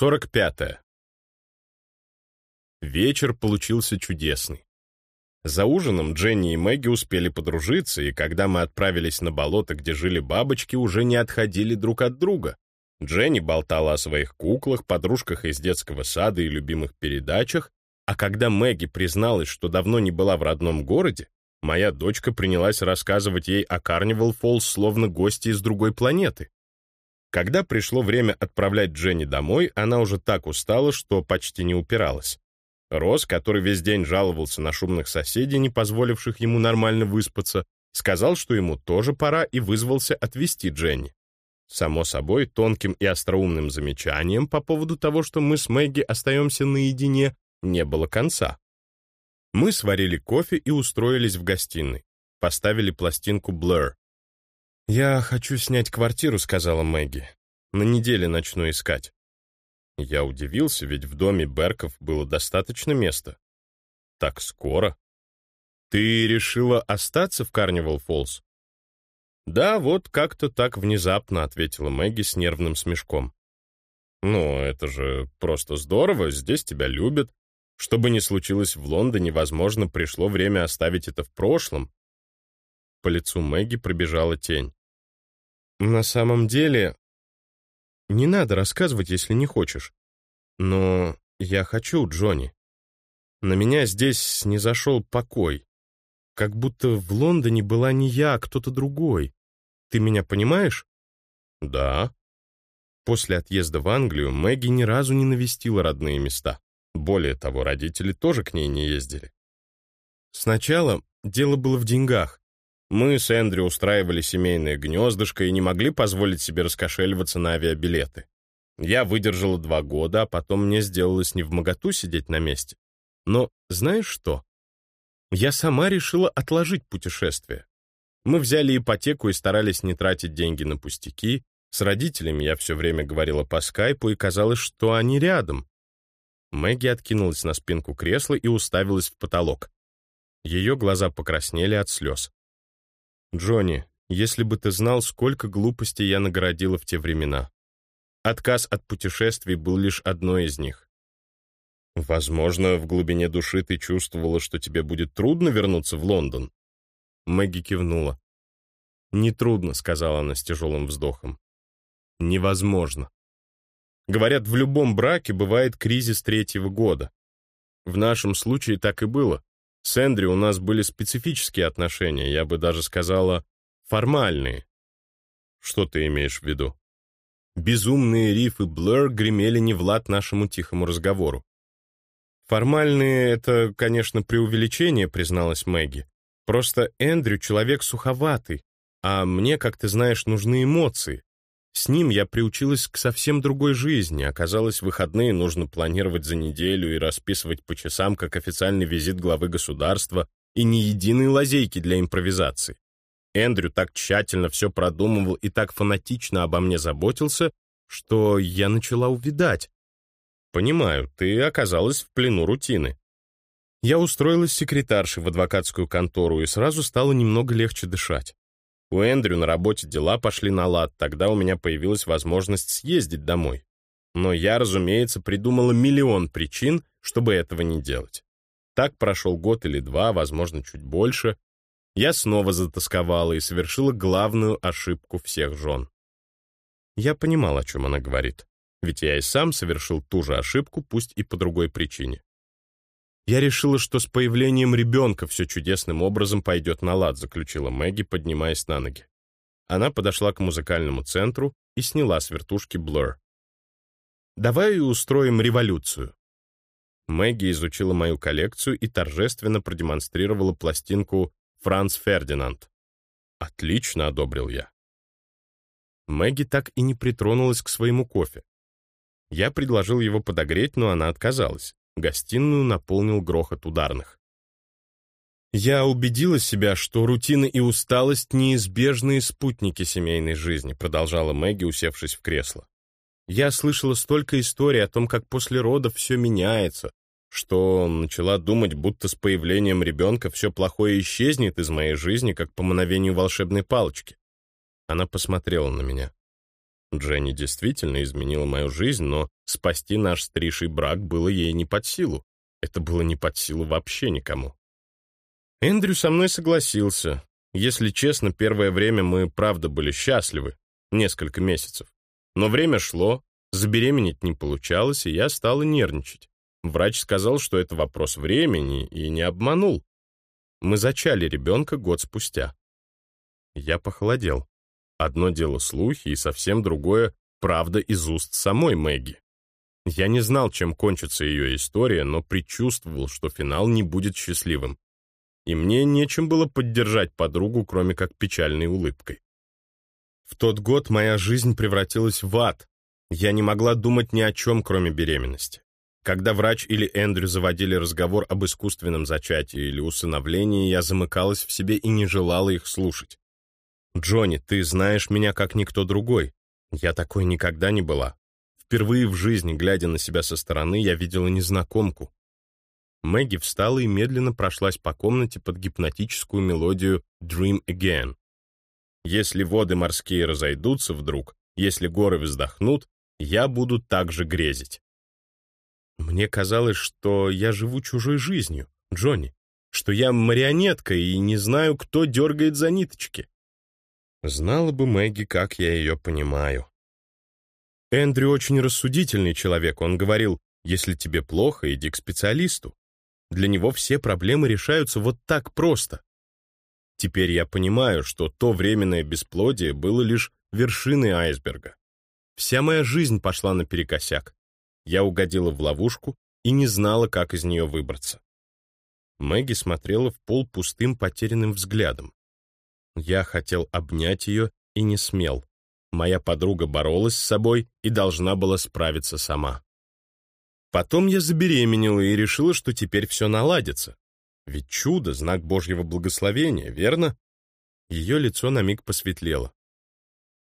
45. -е. Вечер получился чудесный. За ужином Дженни и Мэгги успели подружиться, и когда мы отправились на болото, где жили бабочки, уже не отходили друг от друга. Дженни болтала о своих куклах, подружках из детского сада и любимых передачах, а когда Мэгги призналась, что давно не была в родном городе, моя дочка принялась рассказывать ей о Карнивал Фоллс словно гости из другой планеты. Когда пришло время отправлять Дженни домой, она уже так устала, что почти не упиралась. Рос, который весь день жаловался на шумных соседей, не позволивших ему нормально выспаться, сказал, что ему тоже пора, и вызвался отвезти Дженни. Само собой, тонким и остроумным замечанием по поводу того, что мы с Мэгги остаемся наедине, не было конца. Мы сварили кофе и устроились в гостиной. Поставили пластинку Blur. «Я хочу снять квартиру», — сказала Мэгги. «На неделе начну искать». Я удивился, ведь в доме Берков было достаточно места. «Так скоро?» «Ты решила остаться в Карнивал Фоллс?» «Да, вот как-то так внезапно», — ответила Мэгги с нервным смешком. «Ну, это же просто здорово, здесь тебя любят. Что бы ни случилось в Лондоне, возможно, пришло время оставить это в прошлом». По лицу Мэгги пробежала тень. На самом деле... Не надо рассказывать, если не хочешь. Но я хочу, Джонни. На меня здесь не зашел покой. Как будто в Лондоне была не я, а кто-то другой. Ты меня понимаешь? Да. После отъезда в Англию Мэгги ни разу не навестила родные места. Более того, родители тоже к ней не ездили. Сначала дело было в деньгах. Мы с Эндрю устраивали семейное гнездышко и не могли позволить себе раскошеливаться на авиабилеты. Я выдержала два года, а потом мне сделалось не в моготу сидеть на месте. Но знаешь что? Я сама решила отложить путешествие. Мы взяли ипотеку и старались не тратить деньги на пустяки. С родителями я все время говорила по скайпу, и казалось, что они рядом. Мэгги откинулась на спинку кресла и уставилась в потолок. Ее глаза покраснели от слез. Джонни, если бы ты знал, сколько глупостей я наградила в те времена. Отказ от путешествий был лишь одной из них. Возможно, в глубине души ты чувствовала, что тебе будет трудно вернуться в Лондон. Мэгги кивнула. «Нетрудно», — сказала она с тяжелым вздохом. «Невозможно. Говорят, в любом браке бывает кризис третьего года. В нашем случае так и было. С Эндрю у нас были специфические отношения, я бы даже сказала, формальные. Что ты имеешь в виду? Безумные рифы Блэр гремели не в лад нашему тихому разговору. Формальные — это, конечно, преувеличение, призналась Мэгги. Просто Эндрю человек суховатый, а мне, как ты знаешь, нужны эмоции. С ним я приучилась к совсем другой жизни. Оказалось, выходные нужно планировать за неделю и расписывать по часам, как официальный визит главы государства, и ни единой лазейки для импровизации. Эндрю так тщательно все продумывал и так фанатично обо мне заботился, что я начала увидать. Понимаю, ты оказалась в плену рутины. Я устроилась секретаршей в адвокатскую контору и сразу стало немного легче дышать. У Эндрю на работе дела пошли на лад, тогда у меня появилась возможность съездить домой. Но я, разумеется, придумала миллион причин, чтобы этого не делать. Так прошел год или два, возможно, чуть больше. Я снова затасковала и совершила главную ошибку всех жен. Я понимал, о чем она говорит, ведь я и сам совершил ту же ошибку, пусть и по другой причине. «Я решила, что с появлением ребенка все чудесным образом пойдет на лад», заключила Мэгги, поднимаясь на ноги. Она подошла к музыкальному центру и сняла с вертушки Blur. «Давай устроим революцию». Мэгги изучила мою коллекцию и торжественно продемонстрировала пластинку «Франц Фердинанд». «Отлично», — одобрил я. Мэгги так и не притронулась к своему кофе. Я предложил его подогреть, но она отказалась. Гостиную наполнил грохот ударных. Я убедила себя, что рутина и усталость — неизбежные спутники семейной жизни, продолжала Мэгги, усевшись в кресло. Я слышала столько историй о том, как после родов все меняется, что начала думать, будто с появлением ребенка все плохое исчезнет из моей жизни, как по мановению волшебной палочки. Она посмотрела на меня. Дженни действительно изменила мою жизнь, но спасти наш стриший брак было ей не под силу. Это было не под силу вообще никому. Эндрю со мной согласился. Если честно, первое время мы правда были счастливы. Несколько месяцев. Но время шло, забеременеть не получалось, и я стала нервничать. Врач сказал, что это вопрос времени, и не обманул. Мы зачали ребенка год спустя. Я похолодел. Одно дело слухи, и совсем другое — правда из уст самой Мэгги. Я не знал, чем кончится ее история, но предчувствовал, что финал не будет счастливым. И мне нечем было поддержать подругу, кроме как печальной улыбкой. В тот год моя жизнь превратилась в ад. Я не могла думать ни о чем, кроме беременности. Когда врач или Эндрю заводили разговор об искусственном зачатии или усыновлении, я замыкалась в себе и не желала их слушать. «Джонни, ты знаешь меня как никто другой. Я такой никогда не была. Впервые в жизни, глядя на себя со стороны, я видела незнакомку». Мэгги встала и медленно прошлась по комнате под гипнотическую мелодию «Dream Again». Если воды морские разойдутся вдруг, если горы вздохнут, я буду так же грезить. Мне казалось, что я живу чужой жизнью, Джонни, что я марионетка и не знаю, кто дергает за ниточки. Знала бы Мэгги, как я ее понимаю. Эндрю очень рассудительный человек. Он говорил, если тебе плохо, иди к специалисту. Для него все проблемы решаются вот так просто. Теперь я понимаю, что то временное бесплодие было лишь вершиной айсберга. Вся моя жизнь пошла наперекосяк. Я угодила в ловушку и не знала, как из нее выбраться. Мэгги смотрела в пол пустым потерянным взглядом. Я хотел обнять ее и не смел. Моя подруга боролась с собой и должна была справиться сама. Потом я забеременела и решила, что теперь все наладится. Ведь чудо — знак Божьего благословения, верно? Ее лицо на миг посветлело.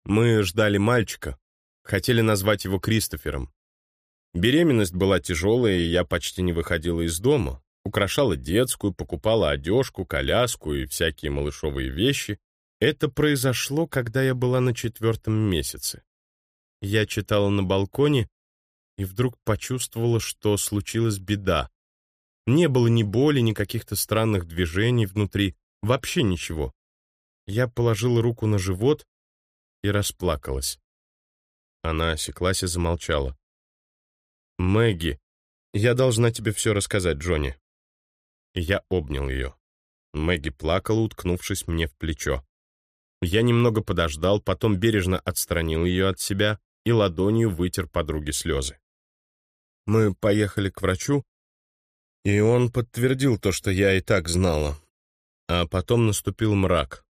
Мы ждали мальчика, хотели назвать его Кристофером. Беременность была тяжелая, и я почти не выходила из дома украшала детскую, покупала одежку, коляску и всякие малышовые вещи. Это произошло, когда я была на четвертом месяце. Я читала на балконе и вдруг почувствовала, что случилась беда. Не было ни боли, ни каких-то странных движений внутри, вообще ничего. Я положила руку на живот и расплакалась. Она осеклась и замолчала. «Мэгги, я должна тебе все рассказать, Джонни я обнял ее. Мэгги плакала, уткнувшись мне в плечо. Я немного подождал, потом бережно отстранил ее от себя и ладонью вытер подруге слезы. Мы поехали к врачу, и он подтвердил то, что я и так знала. А потом наступил мрак.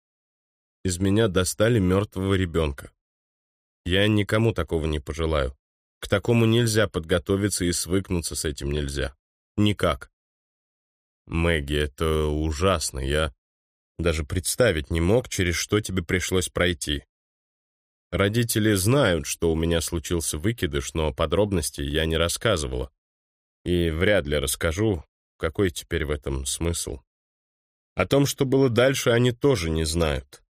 Из меня достали мертвого ребенка. Я никому такого не пожелаю. К такому нельзя подготовиться и свыкнуться с этим нельзя. Никак. Мэгги, это ужасно. Я даже представить не мог, через что тебе пришлось пройти. Родители знают, что у меня случился выкидыш, но подробностей я не рассказывала. И вряд ли расскажу, какой теперь в этом смысл. О том, что было дальше, они тоже не знают.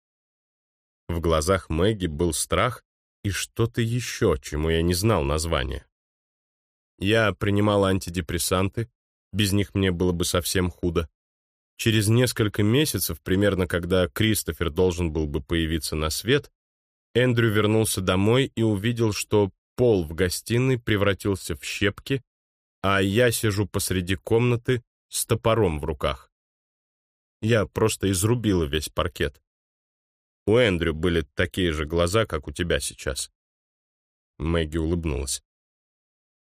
В глазах Мэгги был страх и что-то еще, чему я не знал названия. Я принимала антидепрессанты, без них мне было бы совсем худо. Через несколько месяцев, примерно когда Кристофер должен был бы появиться на свет, Эндрю вернулся домой и увидел, что пол в гостиной превратился в щепки, а я сижу посреди комнаты с топором в руках. Я просто изрубила весь паркет. У Эндрю были такие же глаза, как у тебя сейчас. Мэгги улыбнулась.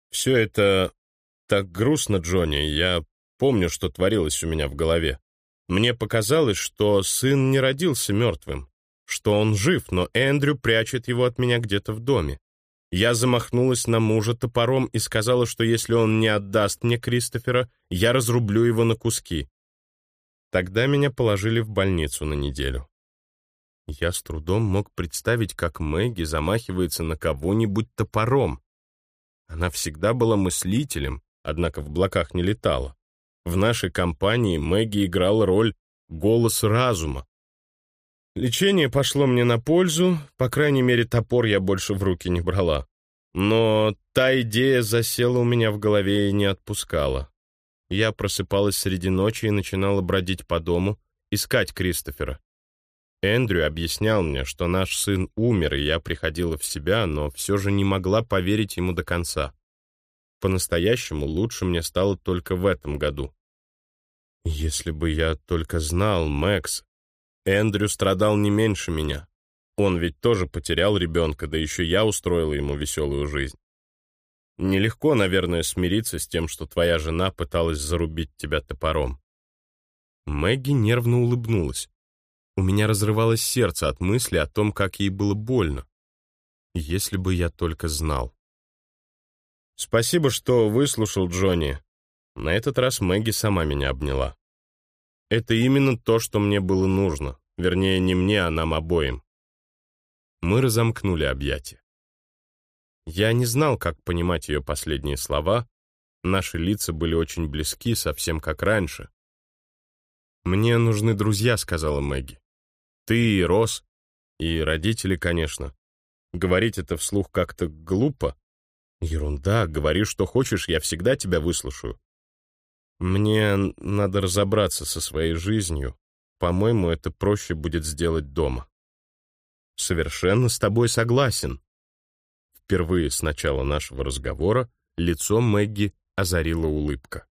Все это так грустно, Джонни, я помню, что творилось у меня в голове. Мне показалось, что сын не родился мертвым, что он жив, но Эндрю прячет его от меня где-то в доме. Я замахнулась на мужа топором и сказала, что если он не отдаст мне Кристофера, я разрублю его на куски. Тогда меня положили в больницу на неделю. Я с трудом мог представить, как Мэгги замахивается на кого-нибудь топором. Она всегда была мыслителем, однако в облаках не летала. В нашей компании Мэгги играла роль «голос разума». Лечение пошло мне на пользу, по крайней мере, топор я больше в руки не брала. Но та идея засела у меня в голове и не отпускала. Я просыпалась среди ночи и начинала бродить по дому, искать Кристофера. Эндрю объяснял мне, что наш сын умер, и я приходила в себя, но все же не могла поверить ему до конца. По-настоящему лучше мне стало только в этом году. Если бы я только знал, Мэкс, Эндрю страдал не меньше меня. Он ведь тоже потерял ребенка, да еще я устроила ему веселую жизнь. Нелегко, наверное, смириться с тем, что твоя жена пыталась зарубить тебя топором. Мэгги нервно улыбнулась. У меня разрывалось сердце от мысли о том, как ей было больно. Если бы я только знал. Спасибо, что выслушал Джонни. На этот раз Мэгги сама меня обняла. Это именно то, что мне было нужно. Вернее, не мне, а нам обоим. Мы разомкнули объятия. Я не знал, как понимать ее последние слова. Наши лица были очень близки, совсем как раньше. «Мне нужны друзья», — сказала Мэгги. «Ты и Рос, и родители, конечно. Говорить это вслух как-то глупо. Ерунда, говори, что хочешь, я всегда тебя выслушаю. Мне надо разобраться со своей жизнью. По-моему, это проще будет сделать дома. Совершенно с тобой согласен. Впервые с начала нашего разговора лицо Мэгги озарила улыбка.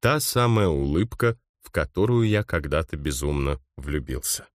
Та самая улыбка, в которую я когда-то безумно влюбился.